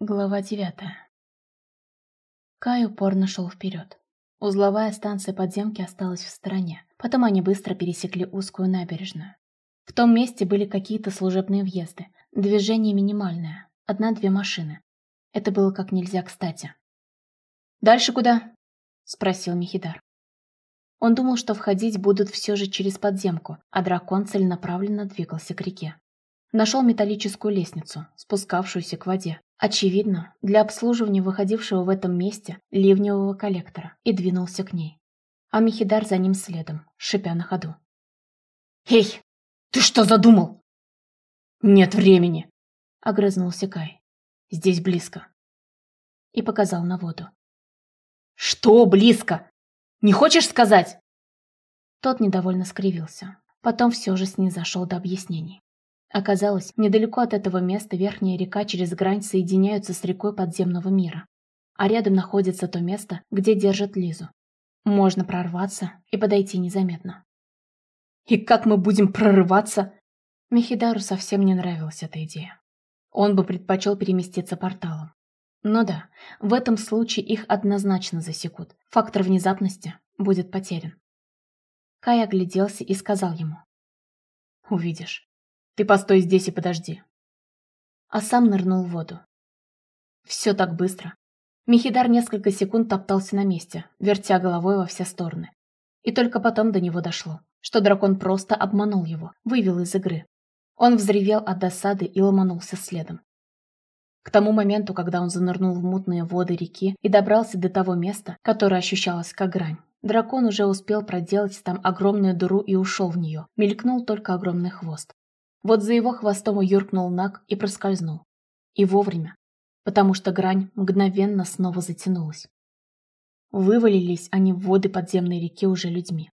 Глава девятая. Кай упорно шел вперед. Узловая станция подземки осталась в стороне. Потом они быстро пересекли узкую набережную. В том месте были какие-то служебные въезды. Движение минимальное. Одна-две машины. Это было как нельзя кстати. «Дальше куда?» – спросил Михидар. Он думал, что входить будут все же через подземку, а дракон целенаправленно двигался к реке. Нашел металлическую лестницу, спускавшуюся к воде. Очевидно, для обслуживания выходившего в этом месте ливневого коллектора, и двинулся к ней. А Михидар за ним следом, шипя на ходу. «Эй, ты что задумал?» «Нет времени!» — огрызнулся Кай. «Здесь близко». И показал на воду. «Что близко? Не хочешь сказать?» Тот недовольно скривился. Потом все же снизошел до объяснений. Оказалось, недалеко от этого места верхняя река через грань соединяются с рекой подземного мира. А рядом находится то место, где держат Лизу. Можно прорваться и подойти незаметно. «И как мы будем прорываться?» Мехидару совсем не нравилась эта идея. Он бы предпочел переместиться порталом. Но да, в этом случае их однозначно засекут. Фактор внезапности будет потерян. Кай огляделся и сказал ему. «Увидишь». Ты постой здесь и подожди. А сам нырнул в воду. Все так быстро. Михидар несколько секунд топтался на месте, вертя головой во все стороны. И только потом до него дошло, что дракон просто обманул его, вывел из игры. Он взревел от досады и ломанулся следом. К тому моменту, когда он занырнул в мутные воды реки и добрался до того места, которое ощущалось как грань, дракон уже успел проделать там огромную дыру и ушел в нее, мелькнул только огромный хвост. Вот за его хвостом юркнул Наг и проскользнул. И вовремя, потому что грань мгновенно снова затянулась. Вывалились они в воды подземной реки уже людьми.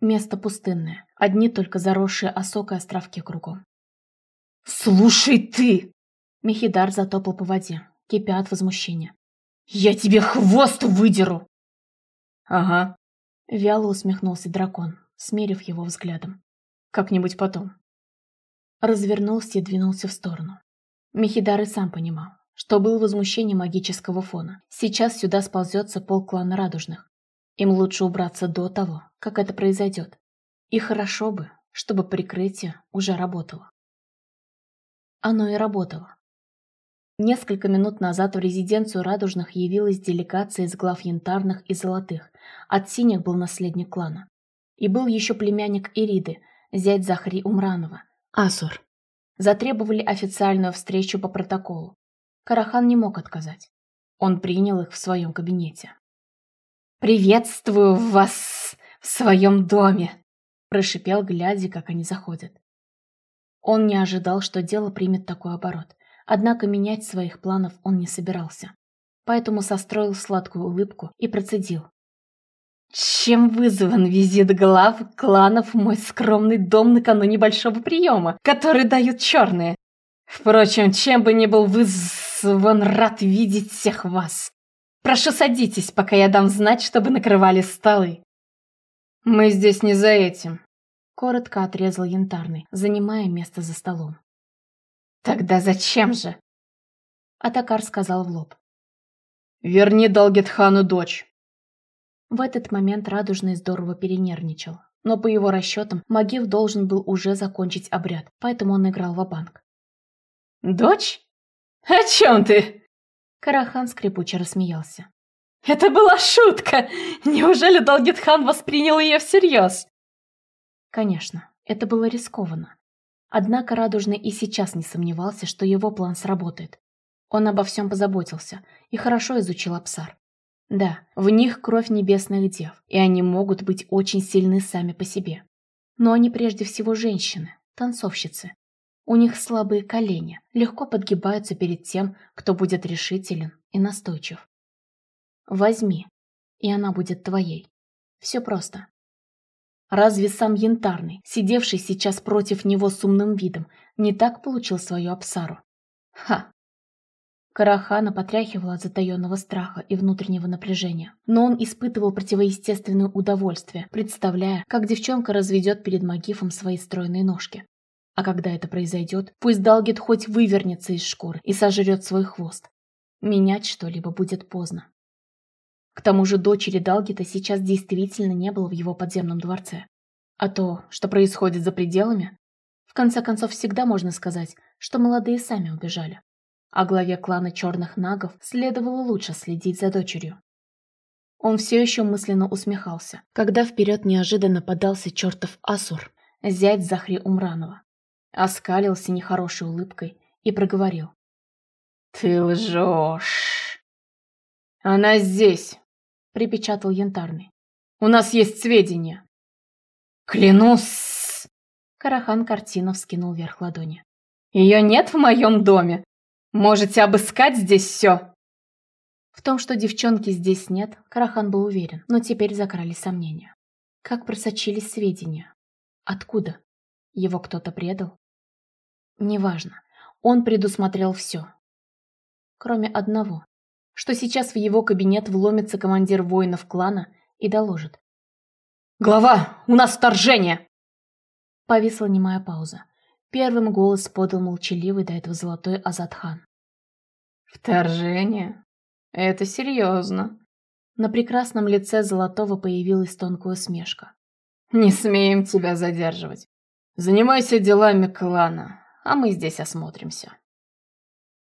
Место пустынное, одни только заросшие осокой островки кругом. «Слушай ты!» Мехидар затопал по воде, кипя от возмущения. «Я тебе хвост выдеру!» «Ага», — вяло усмехнулся дракон, смерив его взглядом. «Как-нибудь потом» развернулся и двинулся в сторону. Михидар и сам понимал, что был возмущение магического фона. Сейчас сюда сползется пол клана Радужных. Им лучше убраться до того, как это произойдет. И хорошо бы, чтобы прикрытие уже работало. Оно и работало. Несколько минут назад в резиденцию Радужных явилась делегация из глав Янтарных и Золотых. От Синих был наследник клана. И был еще племянник Ириды, зять Захри Умранова, Асур. Затребовали официальную встречу по протоколу. Карахан не мог отказать. Он принял их в своем кабинете. «Приветствую вас в своем доме!» прошипел, глядя, как они заходят. Он не ожидал, что дело примет такой оборот. Однако менять своих планов он не собирался. Поэтому состроил сладкую улыбку и процедил. Чем вызван визит глав кланов в мой скромный дом накануне большого приема, который дают черные? Впрочем, чем бы ни был вызван, рад видеть всех вас. Прошу садитесь, пока я дам знать, чтобы накрывали столы. Мы здесь не за этим. Коротко отрезал Янтарный, занимая место за столом. Тогда зачем же? Атакар сказал в лоб. Верни Далгетхану дочь. В этот момент Радужный здорово перенервничал. Но по его расчетам Магив должен был уже закончить обряд, поэтому он играл в банк «Дочь? О чем ты?» Карахан скрипуче рассмеялся. «Это была шутка! Неужели Далгитхан воспринял ее всерьез?» Конечно, это было рискованно. Однако Радужный и сейчас не сомневался, что его план сработает. Он обо всем позаботился и хорошо изучил Апсар. Да, в них кровь небесных дев, и они могут быть очень сильны сами по себе. Но они прежде всего женщины, танцовщицы. У них слабые колени, легко подгибаются перед тем, кто будет решителен и настойчив. Возьми, и она будет твоей. Все просто. Разве сам Янтарный, сидевший сейчас против него с умным видом, не так получил свою Апсару? Ха, Карахана потряхивала от затаенного страха и внутреннего напряжения. Но он испытывал противоестественное удовольствие, представляя, как девчонка разведет перед Магифом свои стройные ножки. А когда это произойдет, пусть Далгет хоть вывернется из шкуры и сожрет свой хвост. Менять что-либо будет поздно. К тому же дочери Далгита сейчас действительно не было в его подземном дворце. А то, что происходит за пределами, в конце концов всегда можно сказать, что молодые сами убежали. А главе клана черных нагов следовало лучше следить за дочерью. Он все еще мысленно усмехался, когда вперед неожиданно подался чертов Асур, зять Захри Умранова. Оскалился нехорошей улыбкой и проговорил. «Ты лжешь!» «Она здесь!» — припечатал Янтарный. «У нас есть сведения!» «Клянусь!» Карахан картина вскинул вверх ладони. «Ее нет в моем доме! Можете обыскать здесь все!» В том, что девчонки здесь нет, Карахан был уверен, но теперь закрались сомнения. Как просочились сведения? Откуда? Его кто-то предал? Неважно. Он предусмотрел все. Кроме одного. Что сейчас в его кабинет вломится командир воинов клана и доложит. «Глава, у нас вторжение!» Повисла немая пауза. Первым голос подал молчаливый до этого золотой Азатхан. «Вторжение? Это серьезно». На прекрасном лице Золотого появилась тонкая усмешка. «Не смеем тебя задерживать. Занимайся делами клана, а мы здесь осмотримся».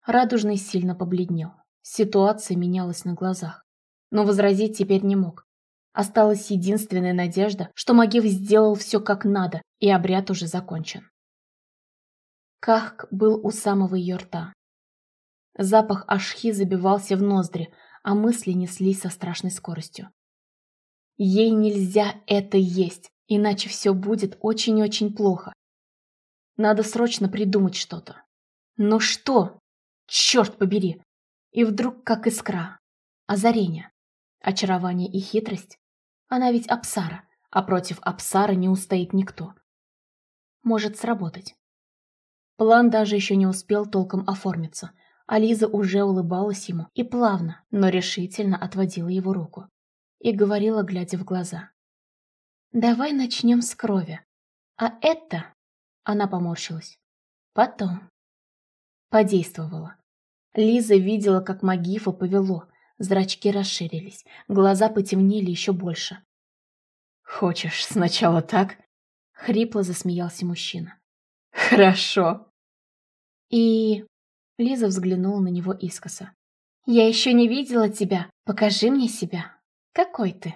Радужный сильно побледнел. Ситуация менялась на глазах. Но возразить теперь не мог. Осталась единственная надежда, что Магив сделал все как надо, и обряд уже закончен. Кахк был у самого ее рта. Запах ашхи забивался в ноздри, а мысли неслись со страшной скоростью. Ей нельзя это есть, иначе все будет очень-очень плохо. Надо срочно придумать что-то. Но что? Черт побери! И вдруг как искра. Озарение. Очарование и хитрость. Она ведь Апсара, а против Апсары не устоит никто. Может сработать. План даже еще не успел толком оформиться, а Лиза уже улыбалась ему и плавно, но решительно отводила его руку. И говорила, глядя в глаза. «Давай начнем с крови. А это...» Она поморщилась. «Потом». Подействовала. Лиза видела, как Магифа повело, Зрачки расширились, глаза потемнели еще больше. «Хочешь сначала так?» — хрипло засмеялся мужчина. «Хорошо». «И...» — Лиза взглянула на него искоса. «Я еще не видела тебя. Покажи мне себя. Какой ты?»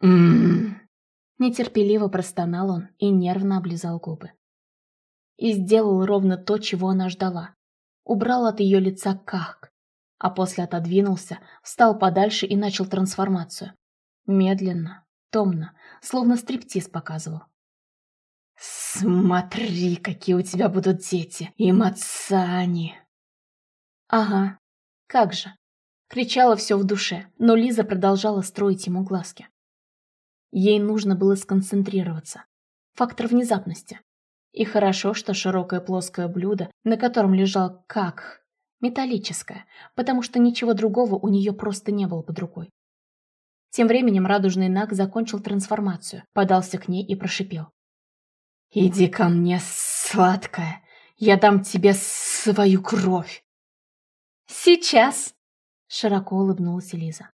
«М-м-м...» Нетерпеливо простонал он и нервно облизал губы. И сделал ровно то, чего она ждала. Убрал от ее лица кахк, а после отодвинулся, встал подальше и начал трансформацию. Медленно, томно, словно стриптиз показывал. «Смотри, какие у тебя будут дети! И мацани!» «Ага, как же!» Кричала все в душе, но Лиза продолжала строить ему глазки. Ей нужно было сконцентрироваться. Фактор внезапности. И хорошо, что широкое плоское блюдо, на котором лежал как Металлическая, потому что ничего другого у нее просто не было под рукой. Тем временем радужный Наг закончил трансформацию, подался к ней и прошипел. «Иди ко мне, сладкая, я дам тебе свою кровь!» «Сейчас!» — широко улыбнулась Лиза.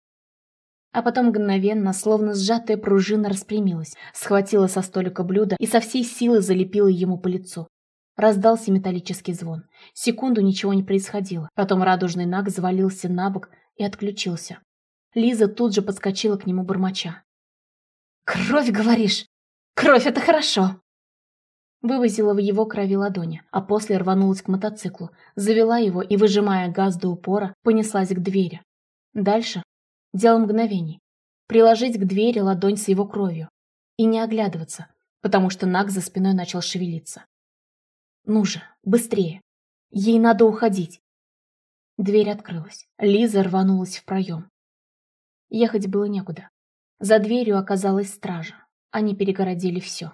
А потом мгновенно, словно сжатая пружина, распрямилась, схватила со столика блюдо и со всей силы залепила ему по лицу. Раздался металлический звон. Секунду ничего не происходило. Потом радужный наг завалился на бок и отключился. Лиза тут же подскочила к нему бормоча. «Кровь, говоришь? Кровь — это хорошо!» Вывозила в его крови ладони, а после рванулась к мотоциклу, завела его и, выжимая газ до упора, понеслась к двери. Дальше — дело мгновений. Приложить к двери ладонь с его кровью. И не оглядываться, потому что Наг за спиной начал шевелиться. Ну же, быстрее. Ей надо уходить. Дверь открылась. Лиза рванулась в проем. Ехать было некуда. За дверью оказалась стража. Они перегородили все.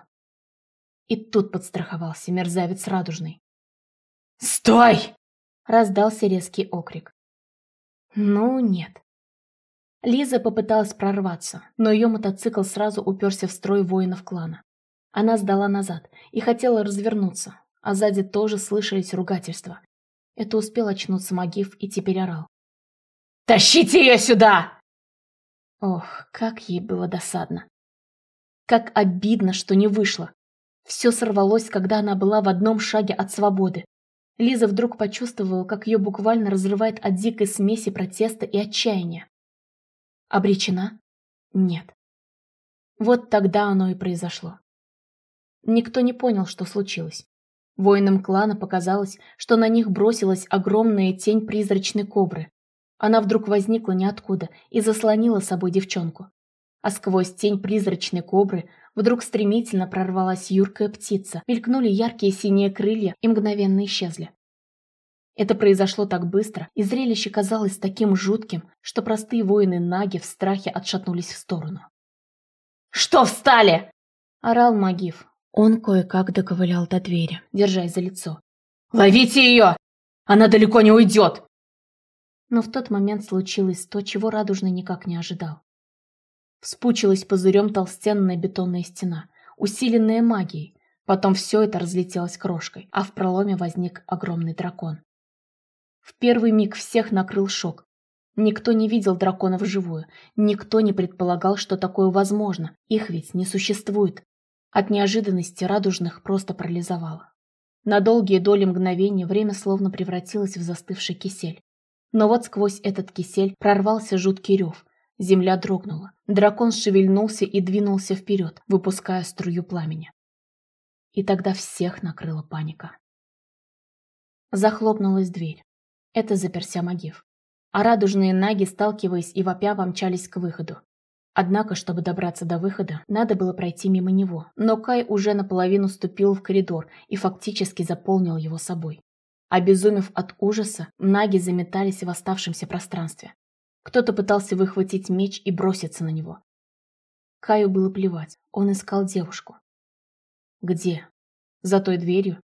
И тут подстраховался мерзавец радужный. «Стой!» — раздался резкий окрик. Ну, нет. Лиза попыталась прорваться, но ее мотоцикл сразу уперся в строй воинов клана. Она сдала назад и хотела развернуться, а сзади тоже слышались ругательства. Это успел очнуться Магив и теперь орал. «Тащите ее сюда!» Ох, как ей было досадно. Как обидно, что не вышло. Все сорвалось, когда она была в одном шаге от свободы. Лиза вдруг почувствовала, как ее буквально разрывает от дикой смеси протеста и отчаяния. Обречена? Нет. Вот тогда оно и произошло. Никто не понял, что случилось. Воинам клана показалось, что на них бросилась огромная тень призрачной кобры. Она вдруг возникла ниоткуда и заслонила собой девчонку. А сквозь тень призрачной кобры вдруг стремительно прорвалась юркая птица, мелькнули яркие синие крылья и мгновенно исчезли. Это произошло так быстро, и зрелище казалось таким жутким, что простые воины Наги в страхе отшатнулись в сторону. «Что встали?» – орал Магив. Он кое-как доковылял до двери, держась за лицо. «Ловите ее! Она далеко не уйдет!» Но в тот момент случилось то, чего Радужный никак не ожидал. Вспучилась пузырем толстенная бетонная стена, усиленная магией. Потом все это разлетелось крошкой, а в проломе возник огромный дракон. В первый миг всех накрыл шок. Никто не видел дракона вживую, никто не предполагал, что такое возможно, их ведь не существует. От неожиданности радужных просто парализовало. На долгие доли мгновения время словно превратилось в застывший кисель. Но вот сквозь этот кисель прорвался жуткий рев. Земля дрогнула. Дракон шевельнулся и двинулся вперед, выпуская струю пламени. И тогда всех накрыла паника. Захлопнулась дверь. Это заперся Магив. А радужные наги, сталкиваясь и вопя, помчались к выходу. Однако, чтобы добраться до выхода, надо было пройти мимо него. Но Кай уже наполовину ступил в коридор и фактически заполнил его собой. Обезумев от ужаса, наги заметались в оставшемся пространстве. Кто-то пытался выхватить меч и броситься на него. Каю было плевать, он искал девушку. Где? За той дверью?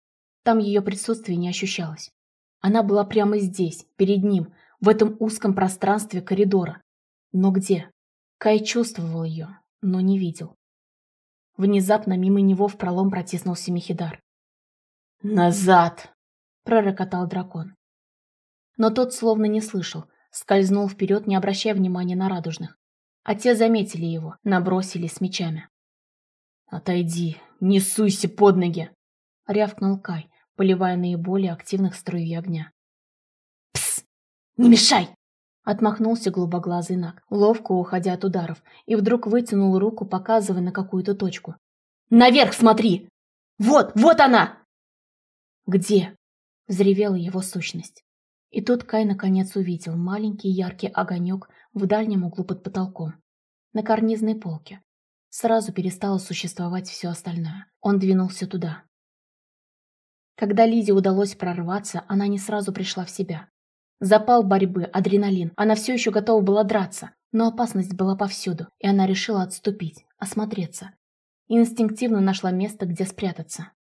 Там ее присутствие не ощущалось. Она была прямо здесь, перед ним, в этом узком пространстве коридора. Но где? Кай чувствовал ее, но не видел. Внезапно мимо него в пролом протиснулся Михидар. «Назад!» – пророкотал дракон. Но тот словно не слышал, скользнул вперед, не обращая внимания на радужных. А те заметили его, набросили с мечами. «Отойди, не суйся под ноги!» — рявкнул Кай, поливая наиболее активных струей огня. «Пс! Не мешай!» Отмахнулся голубоглазый Наг, ловко уходя от ударов, и вдруг вытянул руку, показывая на какую-то точку. «Наверх смотри! Вот, вот она!» «Где?» — взревела его сущность. И тут Кай наконец увидел маленький яркий огонек в дальнем углу под потолком, на карнизной полке. Сразу перестало существовать все остальное. Он двинулся туда. Когда Лизе удалось прорваться, она не сразу пришла в себя. Запал борьбы, адреналин. Она все еще готова была драться, но опасность была повсюду, и она решила отступить, осмотреться. инстинктивно нашла место, где спрятаться.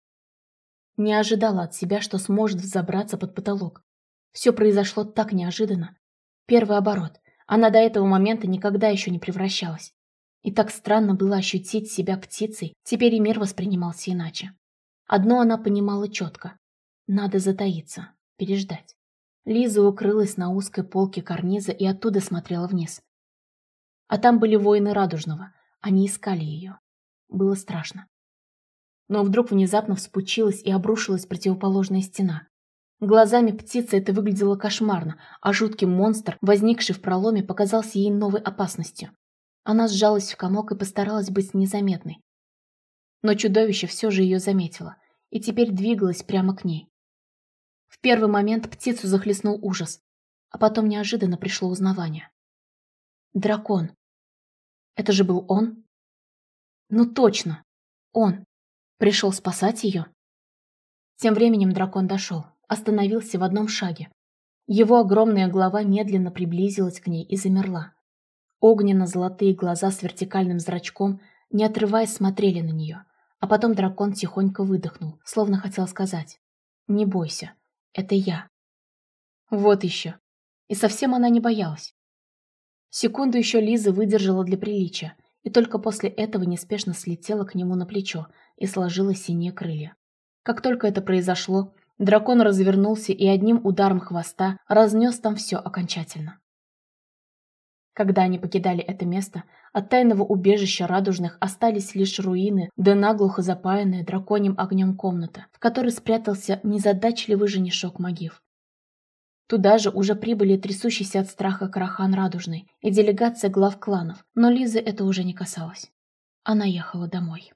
Не ожидала от себя, что сможет взобраться под потолок, все произошло так неожиданно. Первый оборот. Она до этого момента никогда еще не превращалась. И так странно было ощутить себя птицей, теперь и мир воспринимался иначе. Одно она понимала четко. Надо затаиться, переждать. Лиза укрылась на узкой полке карниза и оттуда смотрела вниз. А там были воины Радужного. Они искали ее. Было страшно. Но вдруг внезапно вспучилась и обрушилась противоположная стена. Глазами птицы это выглядело кошмарно, а жуткий монстр, возникший в проломе, показался ей новой опасностью. Она сжалась в комок и постаралась быть незаметной. Но чудовище все же ее заметило и теперь двигалось прямо к ней. В первый момент птицу захлестнул ужас, а потом неожиданно пришло узнавание. Дракон. Это же был он? Ну точно, он. Пришел спасать ее? Тем временем дракон дошел остановился в одном шаге. Его огромная голова медленно приблизилась к ней и замерла. Огненно-золотые глаза с вертикальным зрачком, не отрываясь, смотрели на нее. А потом дракон тихонько выдохнул, словно хотел сказать «Не бойся, это я». Вот еще. И совсем она не боялась. Секунду еще Лиза выдержала для приличия, и только после этого неспешно слетела к нему на плечо и сложила синие крылья. Как только это произошло, Дракон развернулся и одним ударом хвоста разнес там все окончательно. Когда они покидали это место, от тайного убежища радужных остались лишь руины, да наглухо запаянная драконьим огнем комната, в которой спрятался незадачливый женишок Магив. Туда же уже прибыли трясущийся от страха Карахан Радужный и делегация глав кланов, но Лизы это уже не касалось. Она ехала домой.